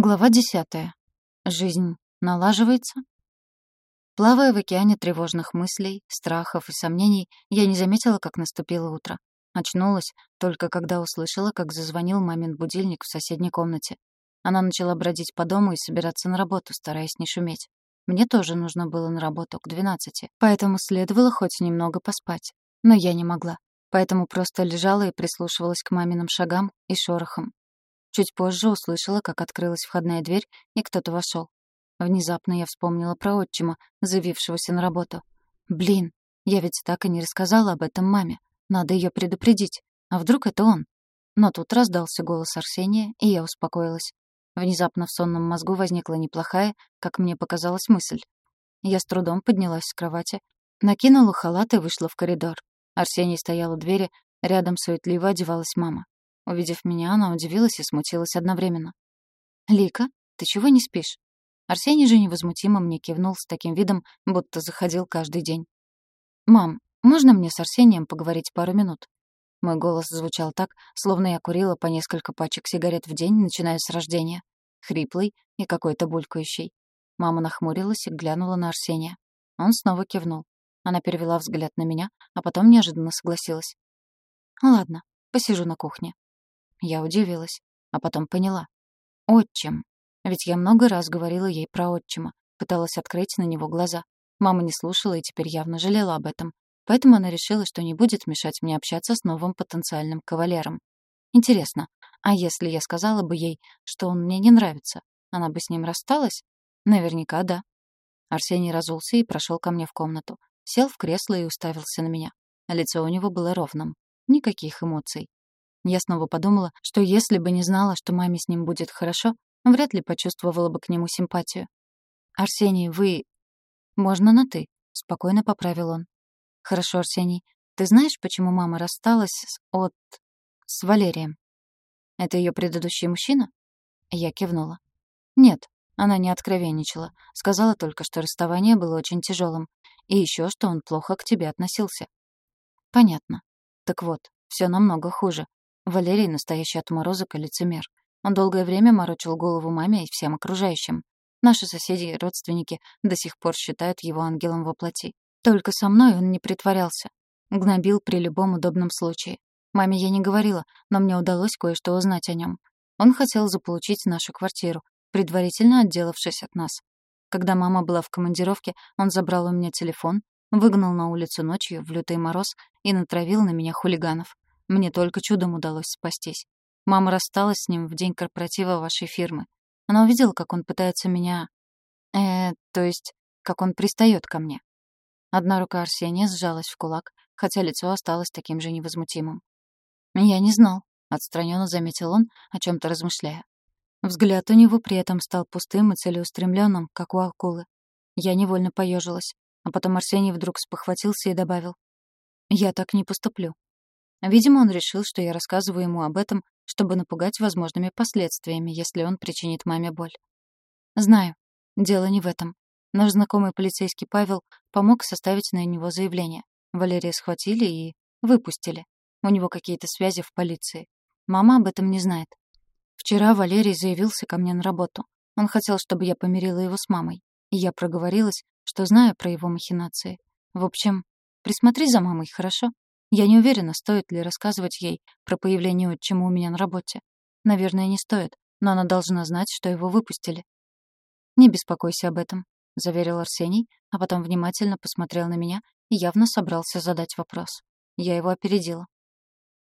Глава десятая. Жизнь налаживается? Плавая в океане тревожных мыслей, страхов и сомнений, я не заметила, как наступило утро. Очнулась только когда услышала, как зазвонил мамин будильник в соседней комнате. Она начала бродить по дому и собираться на работу, стараясь не шуметь. Мне тоже нужно было на работу к двенадцати, поэтому следовало хоть немного поспать. Но я не могла. Поэтому просто лежала и прислушивалась к маминым шагам и шорохам, Чуть позже услышала, как открылась входная дверь, и кто-то вошел. Внезапно я вспомнила про отчима, заявившегося на работу. Блин, я ведь так и не рассказала об этом маме. Надо ее предупредить. А вдруг это он? Но тут раздался голос Арсения, и я успокоилась. Внезапно в сонном мозгу возникла неплохая, как мне показалась, мысль. Я с трудом поднялась с кровати, накинула халат и вышла в коридор. Арсений стоял у двери, рядом суетливо одевалась мама. Увидев меня, она удивилась и смутилась одновременно. «Лика, ты чего не спишь?» Арсений же невозмутимо мне кивнул с таким видом, будто заходил каждый день. «Мам, можно мне с Арсением поговорить пару минут?» Мой голос звучал так, словно я курила по несколько пачек сигарет в день, начиная с рождения. Хриплый и какой-то булькающий. Мама нахмурилась и глянула на Арсения. Он снова кивнул. Она перевела взгляд на меня, а потом неожиданно согласилась. «Ладно, посижу на кухне. Я удивилась, а потом поняла. Отчим. Ведь я много раз говорила ей про отчима, пыталась открыть на него глаза. Мама не слушала и теперь явно жалела об этом. Поэтому она решила, что не будет мешать мне общаться с новым потенциальным кавалером. Интересно, а если я сказала бы ей, что он мне не нравится, она бы с ним рассталась? Наверняка да. Арсений разулся и прошел ко мне в комнату. Сел в кресло и уставился на меня. Лицо у него было ровным. Никаких эмоций. Я снова подумала, что если бы не знала, что маме с ним будет хорошо, вряд ли почувствовала бы к нему симпатию. «Арсений, вы...» «Можно на «ты», — спокойно поправил он. «Хорошо, Арсений. Ты знаешь, почему мама рассталась с... от... с Валерием?» «Это ее предыдущий мужчина?» Я кивнула. «Нет, она не откровенничала. Сказала только, что расставание было очень тяжелым. И еще, что он плохо к тебе относился». «Понятно. Так вот, все намного хуже. Валерий — настоящий отморозок и лицемер. Он долгое время морочил голову маме и всем окружающим. Наши соседи и родственники до сих пор считают его ангелом во плоти. Только со мной он не притворялся. Гнобил при любом удобном случае. Маме я не говорила, но мне удалось кое-что узнать о нем. Он хотел заполучить нашу квартиру, предварительно отделавшись от нас. Когда мама была в командировке, он забрал у меня телефон, выгнал на улицу ночью в лютый мороз и натравил на меня хулиганов. Мне только чудом удалось спастись. Мама рассталась с ним в день корпоратива вашей фирмы. Она увидела, как он пытается меня... Э, то есть, как он пристает ко мне. Одна рука Арсения сжалась в кулак, хотя лицо осталось таким же невозмутимым. «Я не знал», — отстраненно заметил он, о чем то размышляя. Взгляд у него при этом стал пустым и целеустремленным, как у акулы. Я невольно поежилась, а потом Арсений вдруг спохватился и добавил. «Я так не поступлю. Видимо, он решил, что я рассказываю ему об этом, чтобы напугать возможными последствиями, если он причинит маме боль. Знаю, дело не в этом. Наш знакомый полицейский Павел помог составить на него заявление. Валерия схватили и выпустили. У него какие-то связи в полиции. Мама об этом не знает. Вчера Валерий заявился ко мне на работу. Он хотел, чтобы я помирила его с мамой. И я проговорилась, что знаю про его махинации. В общем, присмотри за мамой, хорошо? Я не уверена, стоит ли рассказывать ей про появление отчима у меня на работе. Наверное, не стоит, но она должна знать, что его выпустили. «Не беспокойся об этом», — заверил Арсений, а потом внимательно посмотрел на меня и явно собрался задать вопрос. Я его опередила.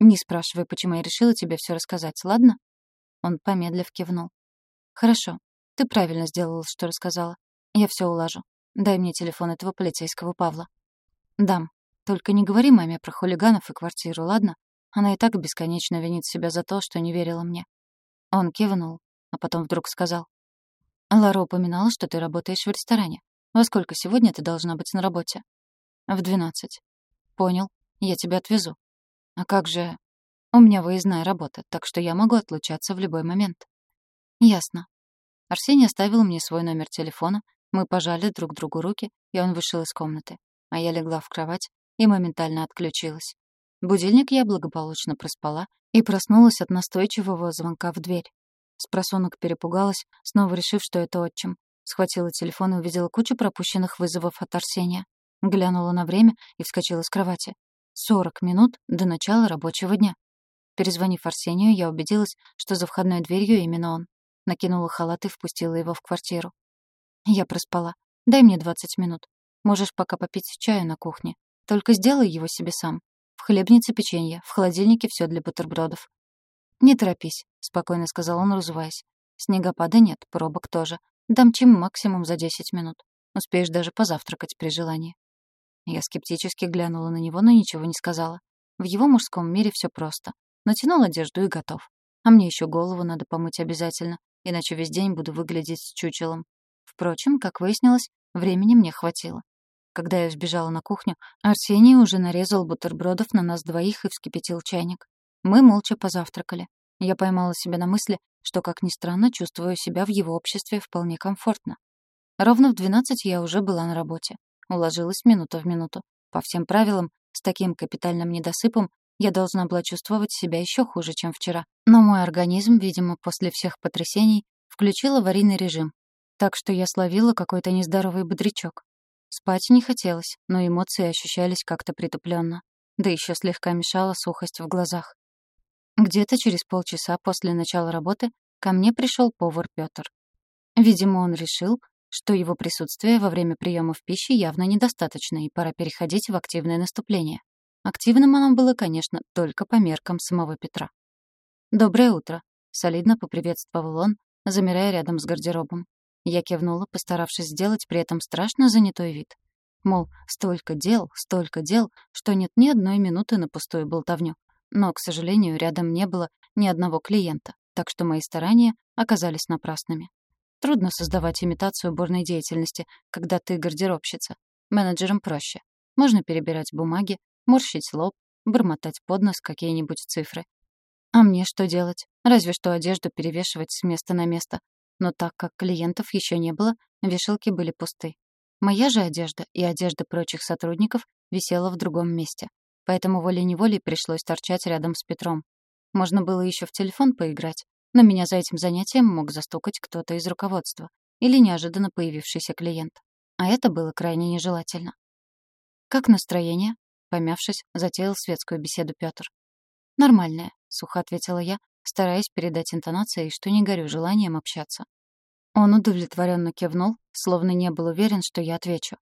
«Не спрашивай, почему я решила тебе все рассказать, ладно?» Он помедлив кивнул. «Хорошо. Ты правильно сделала, что рассказала. Я все улажу. Дай мне телефон этого полицейского Павла». «Дам», только не говори маме про хулиганов и квартиру, ладно? Она и так бесконечно винит себя за то, что не верила мне». Он кивнул, а потом вдруг сказал. «Лара упоминала, что ты работаешь в ресторане. Во сколько сегодня ты должна быть на работе?» «В двенадцать». «Понял. Я тебя отвезу». «А как же...» «У меня выездная работа, так что я могу отлучаться в любой момент». «Ясно». Арсений оставил мне свой номер телефона, мы пожали друг другу руки, и он вышел из комнаты. А я легла в кровать и моментально отключилась. Будильник я благополучно проспала и проснулась от настойчивого звонка в дверь. Спросонок перепугалась, снова решив, что это отчим. Схватила телефон и увидела кучу пропущенных вызовов от Арсения. Глянула на время и вскочила с кровати. Сорок минут до начала рабочего дня. Перезвонив Арсению, я убедилась, что за входной дверью именно он. Накинула халат и впустила его в квартиру. Я проспала. Дай мне двадцать минут. Можешь пока попить чаю на кухне. Только сделай его себе сам. В хлебнице печенье, в холодильнике все для бутербродов. «Не торопись», — спокойно сказал он, разуваясь. «Снегопада нет, пробок тоже. Дамчим максимум за десять минут. Успеешь даже позавтракать при желании». Я скептически глянула на него, но ничего не сказала. В его мужском мире все просто. Натянул одежду и готов. А мне еще голову надо помыть обязательно, иначе весь день буду выглядеть с чучелом. Впрочем, как выяснилось, времени мне хватило. Когда я сбежала на кухню, Арсений уже нарезал бутербродов на нас двоих и вскипятил чайник. Мы молча позавтракали. Я поймала себя на мысли, что, как ни странно, чувствую себя в его обществе вполне комфортно. Ровно в двенадцать я уже была на работе. Уложилась минута в минуту. По всем правилам, с таким капитальным недосыпом я должна была чувствовать себя еще хуже, чем вчера. Но мой организм, видимо, после всех потрясений, включил аварийный режим. Так что я словила какой-то нездоровый бодрячок. Спать не хотелось, но эмоции ощущались как-то притупленно. Да еще слегка мешала сухость в глазах. Где-то через полчаса после начала работы ко мне пришел повар Петр. Видимо, он решил, что его присутствие во время приемов пищи явно недостаточно, и пора переходить в активное наступление. Активным оно было, конечно, только по меркам самого Петра. «Доброе утро», — солидно поприветствовал он, замирая рядом с гардеробом. Я кивнула, постаравшись сделать при этом страшно занятой вид. Мол, столько дел, столько дел, что нет ни одной минуты на пустую болтовню. Но, к сожалению, рядом не было ни одного клиента, так что мои старания оказались напрасными. Трудно создавать имитацию бурной деятельности, когда ты гардеробщица. Менеджерам проще. Можно перебирать бумаги, морщить лоб, бормотать под нос какие-нибудь цифры. А мне что делать? Разве что одежду перевешивать с места на место. Но так как клиентов еще не было, вешалки были пусты. Моя же одежда и одежда прочих сотрудников висела в другом месте поэтому волей-неволей пришлось торчать рядом с Петром. Можно было еще в телефон поиграть, но меня за этим занятием мог застукать кто-то из руководства или неожиданно появившийся клиент. А это было крайне нежелательно. «Как настроение?» — помявшись, затеял светскую беседу Петр. «Нормальное», — сухо ответила я, стараясь передать интонацией, что не горю желанием общаться. Он удовлетворенно кивнул, словно не был уверен, что я отвечу.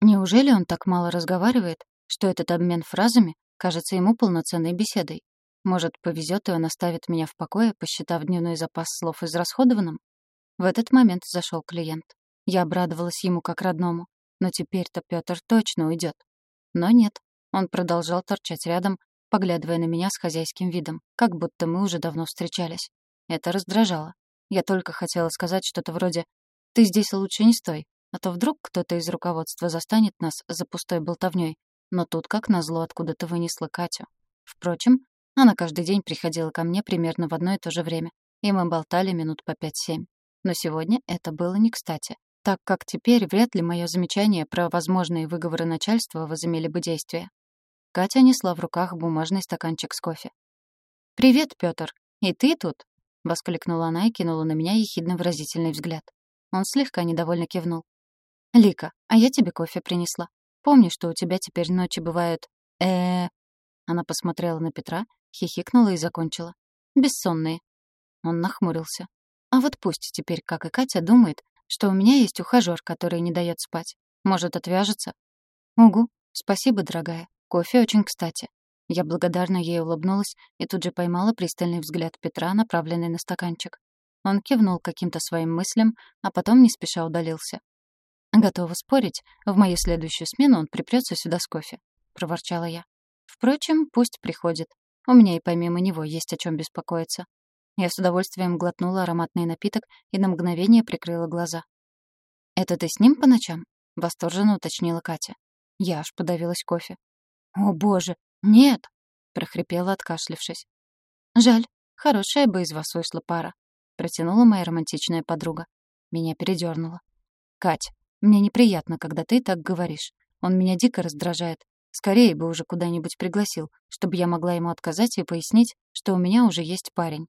Неужели он так мало разговаривает, что этот обмен фразами кажется ему полноценной беседой. Может, повезет, и он оставит меня в покое, посчитав дневной запас слов израсходованным? В этот момент зашел клиент. Я обрадовалась ему как родному. Но теперь-то Петр точно уйдет. Но нет, он продолжал торчать рядом, поглядывая на меня с хозяйским видом, как будто мы уже давно встречались. Это раздражало. Я только хотела сказать что-то вроде «Ты здесь лучше не стой, а то вдруг кто-то из руководства застанет нас за пустой болтовнёй, но тут, как назло, откуда-то вынесла Катю. Впрочем, она каждый день приходила ко мне примерно в одно и то же время, и мы болтали минут по пять-семь. Но сегодня это было не кстати, так как теперь вряд ли мое замечание про возможные выговоры начальства возымели бы действие. Катя несла в руках бумажный стаканчик с кофе. «Привет, Пётр! И ты тут?» — воскликнула она и кинула на меня ехидно-выразительный взгляд. Он слегка недовольно кивнул. «Лика, а я тебе кофе принесла. Помни, что у тебя теперь ночи бывают... э Она посмотрела на Петра, хихикнула и закончила. «Бессонные». Он нахмурился. «А вот пусть теперь, как и Катя, думает, что у меня есть ухажёр, который не дает спать. Может, отвяжется?» «Угу. Спасибо, дорогая. Кофе очень кстати». Я благодарно ей улыбнулась и тут же поймала пристальный взгляд Петра, направленный на стаканчик. Он кивнул каким-то своим мыслям, а потом не спеша удалился. «Готова спорить, в мою следующую смену он припрется сюда с кофе», — проворчала я. «Впрочем, пусть приходит. У меня и помимо него есть о чем беспокоиться». Я с удовольствием глотнула ароматный напиток и на мгновение прикрыла глаза. «Это ты с ним по ночам?» — восторженно уточнила Катя. Я аж подавилась кофе. «О, боже, нет!» — прохрипела, откашлившись. «Жаль, хорошая бы из вас вышла пара», — протянула моя романтичная подруга. Меня передернуло. «Кать, мне неприятно, когда ты так говоришь. Он меня дико раздражает. Скорее бы уже куда-нибудь пригласил, чтобы я могла ему отказать и пояснить, что у меня уже есть парень.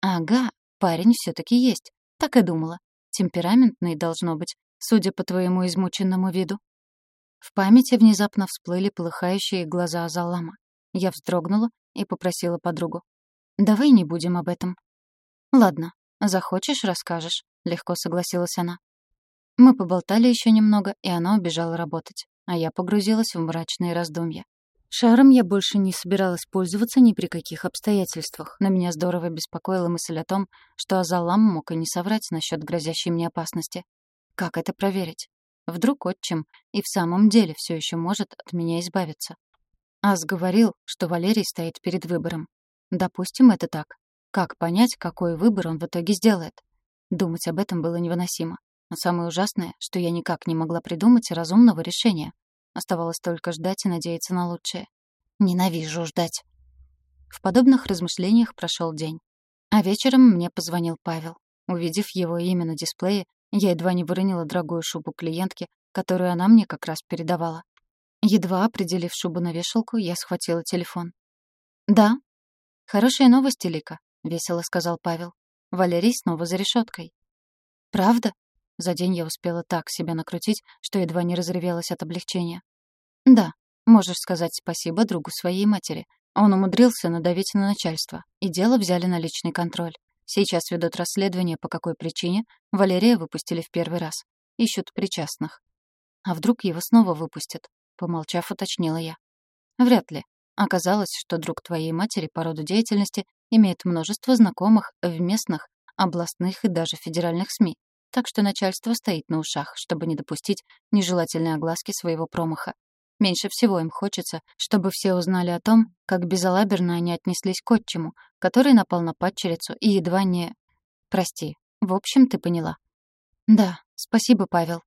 Ага, Парень все таки есть. Так и думала. Темпераментный должно быть, судя по твоему измученному виду. В памяти внезапно всплыли полыхающие глаза Азалама. Я вздрогнула и попросила подругу. «Давай не будем об этом». «Ладно, захочешь — расскажешь», — легко согласилась она. Мы поболтали еще немного, и она убежала работать, а я погрузилась в мрачные раздумья. Шаром я больше не собиралась пользоваться ни при каких обстоятельствах, но меня здорово беспокоила мысль о том, что Азалам мог и не соврать насчет грозящей мне опасности. Как это проверить? Вдруг отчим и в самом деле все еще может от меня избавиться. Аз говорил, что Валерий стоит перед выбором. Допустим, это так. Как понять, какой выбор он в итоге сделает? Думать об этом было невыносимо. Но самое ужасное, что я никак не могла придумать разумного решения. Оставалось только ждать и надеяться на лучшее. Ненавижу ждать. В подобных размышлениях прошел день. А вечером мне позвонил Павел. Увидев его имя на дисплее, я едва не выронила дорогую шубу клиентки, которую она мне как раз передавала. Едва определив шубу на вешалку, я схватила телефон. «Да». «Хорошая новость, Лика», — весело сказал Павел. «Валерий снова за решеткой». «Правда?» За день я успела так себя накрутить, что едва не разревелась от облегчения. «Да, можешь сказать спасибо другу своей матери. Он умудрился надавить на начальство, и дело взяли на личный контроль. Сейчас ведут расследование, по какой причине Валерия выпустили в первый раз. Ищут причастных. А вдруг его снова выпустят? Помолчав, уточнила я. Вряд ли. Оказалось, что друг твоей матери по роду деятельности имеет множество знакомых в местных, областных и даже федеральных СМИ. Так что начальство стоит на ушах, чтобы не допустить нежелательной огласки своего промаха. Меньше всего им хочется, чтобы все узнали о том, как безалаберно они отнеслись к отчиму, который напал на падчерицу и едва не... Прости. В общем, ты поняла. Да, спасибо, Павел.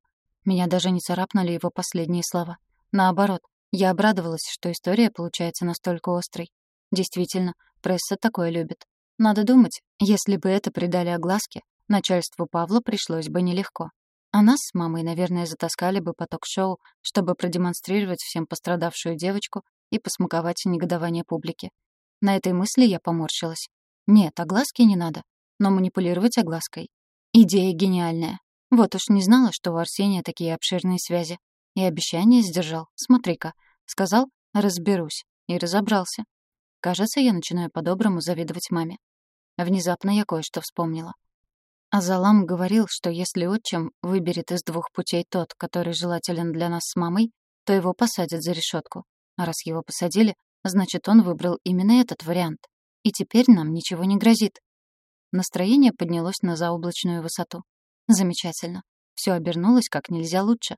Меня даже не царапнули его последние слова. Наоборот, я обрадовалась, что история получается настолько острой. Действительно, пресса такое любит. Надо думать, если бы это придали огласке, начальству Павла пришлось бы нелегко. А нас с мамой, наверное, затаскали бы по ток-шоу, чтобы продемонстрировать всем пострадавшую девочку и посмаковать негодование публики. На этой мысли я поморщилась. Нет, огласки не надо, но манипулировать оглаской. Идея гениальная. Вот уж не знала, что у Арсения такие обширные связи. И обещание сдержал. Смотри-ка. Сказал «разберусь». И разобрался. Кажется, я начинаю по-доброму завидовать маме. Внезапно я кое-что вспомнила. Азалам говорил, что если отчим выберет из двух путей тот, который желателен для нас с мамой, то его посадят за решетку. А раз его посадили, значит, он выбрал именно этот вариант. И теперь нам ничего не грозит. Настроение поднялось на заоблачную высоту. Замечательно. Все обернулось как нельзя лучше.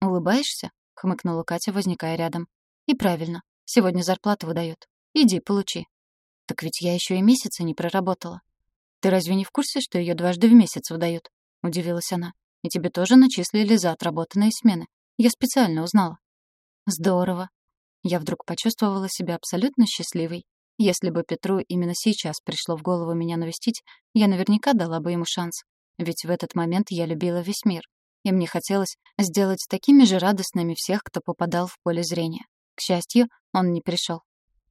«Улыбаешься?» — хмыкнула Катя, возникая рядом. «И правильно. Сегодня зарплату выдают. Иди, получи». «Так ведь я еще и месяца не проработала». «Ты разве не в курсе, что ее дважды в месяц выдают?» — удивилась она. «И тебе тоже начислили за отработанные смены. Я специально узнала». «Здорово». Я вдруг почувствовала себя абсолютно счастливой. Если бы Петру именно сейчас пришло в голову меня навестить, я наверняка дала бы ему шанс. Ведь в этот момент я любила весь мир. И мне хотелось сделать такими же радостными всех, кто попадал в поле зрения. К счастью, он не пришел.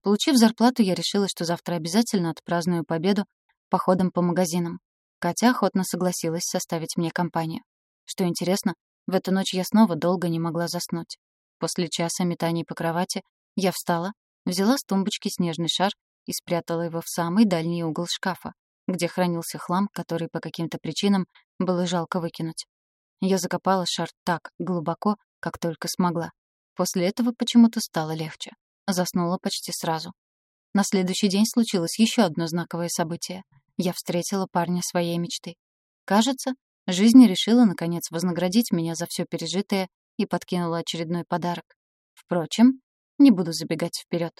Получив зарплату, я решила, что завтра обязательно отпраздную победу походом по магазинам. Катя охотно согласилась составить мне компанию. Что интересно, в эту ночь я снова долго не могла заснуть. После часа метаний по кровати я встала, взяла с тумбочки снежный шар и спрятала его в самый дальний угол шкафа, где хранился хлам, который по каким-то причинам было жалко выкинуть. Я закопала шар так глубоко, как только смогла. После этого почему-то стало легче. Заснула почти сразу. На следующий день случилось еще одно знаковое событие. Я встретила парня своей мечты. Кажется, жизнь решила, наконец, вознаградить меня за все пережитое и подкинула очередной подарок. Впрочем, не буду забегать вперед.